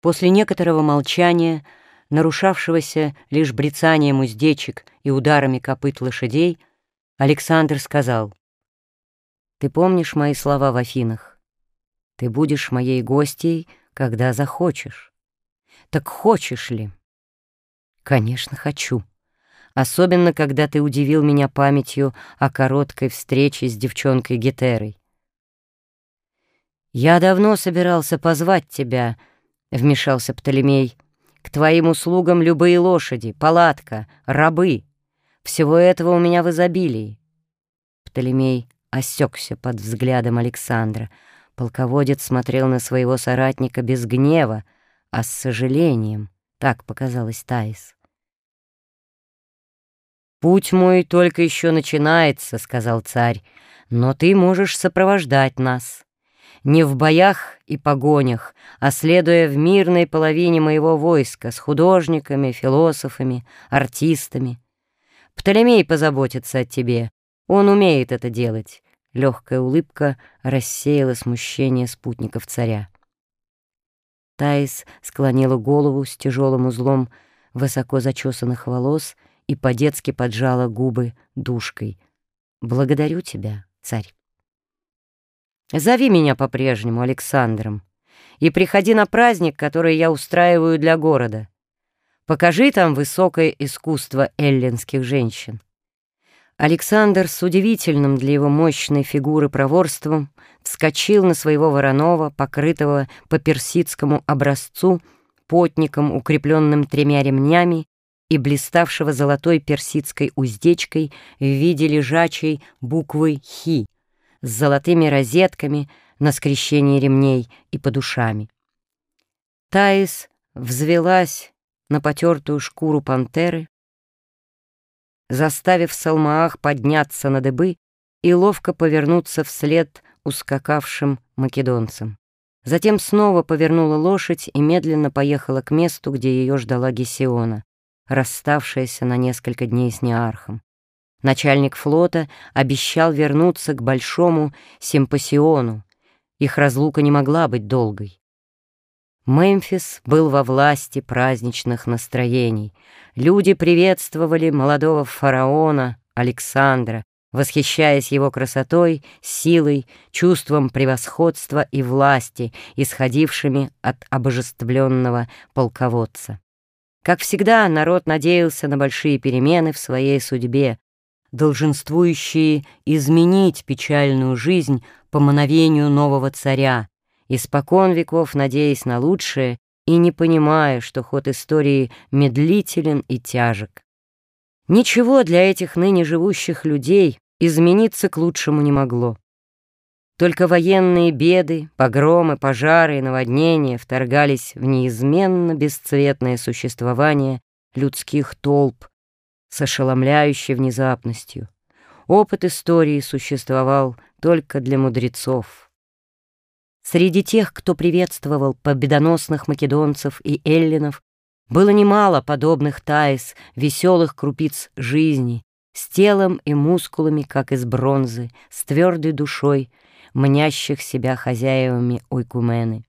После некоторого молчания, нарушавшегося лишь брецанием уздечек и ударами копыт лошадей, Александр сказал, «Ты помнишь мои слова в Афинах? Ты будешь моей гостьей, когда захочешь. Так хочешь ли?» «Конечно, хочу. Особенно, когда ты удивил меня памятью о короткой встрече с девчонкой Гетерой. Я давно собирался позвать тебя, —— вмешался Птолемей. «К твоим услугам любые лошади, палатка, рабы. Всего этого у меня в изобилии». Птолемей осекся под взглядом Александра. Полководец смотрел на своего соратника без гнева, а с сожалением. Так показалось Таис. «Путь мой только еще начинается», — сказал царь, — «но ты можешь сопровождать нас» не в боях и погонях, а следуя в мирной половине моего войска с художниками, философами, артистами. Птолемей позаботится о тебе, он умеет это делать. Легкая улыбка рассеяла смущение спутников царя. Таис склонила голову с тяжелым узлом высоко зачесанных волос и по-детски поджала губы душкой. «Благодарю тебя, царь». Зови меня по-прежнему Александром и приходи на праздник, который я устраиваю для города. Покажи там высокое искусство эллинских женщин». Александр с удивительным для его мощной фигуры проворством вскочил на своего вороного, покрытого по персидскому образцу, потником, укрепленным тремя ремнями и блиставшего золотой персидской уздечкой в виде лежачей буквы «Хи», с золотыми розетками на скрещении ремней и подушами. Таис взвелась на потертую шкуру пантеры, заставив Салмаах подняться на дыбы и ловко повернуться вслед ускакавшим македонцам. Затем снова повернула лошадь и медленно поехала к месту, где ее ждала Гесиона, расставшаяся на несколько дней с Неархом. Начальник флота обещал вернуться к большому симпосиону. Их разлука не могла быть долгой. Мемфис был во власти праздничных настроений. Люди приветствовали молодого фараона Александра, восхищаясь его красотой, силой, чувством превосходства и власти, исходившими от обожествленного полководца. Как всегда, народ надеялся на большие перемены в своей судьбе, долженствующие изменить печальную жизнь по мановению нового царя, испокон веков надеясь на лучшее и не понимая, что ход истории медлителен и тяжек. Ничего для этих ныне живущих людей измениться к лучшему не могло. Только военные беды, погромы, пожары и наводнения вторгались в неизменно бесцветное существование людских толп, с ошеломляющей внезапностью. Опыт истории существовал только для мудрецов. Среди тех, кто приветствовал победоносных македонцев и эллинов, было немало подобных таис, веселых крупиц жизни, с телом и мускулами, как из бронзы, с твердой душой, мнящих себя хозяевами ойкумены.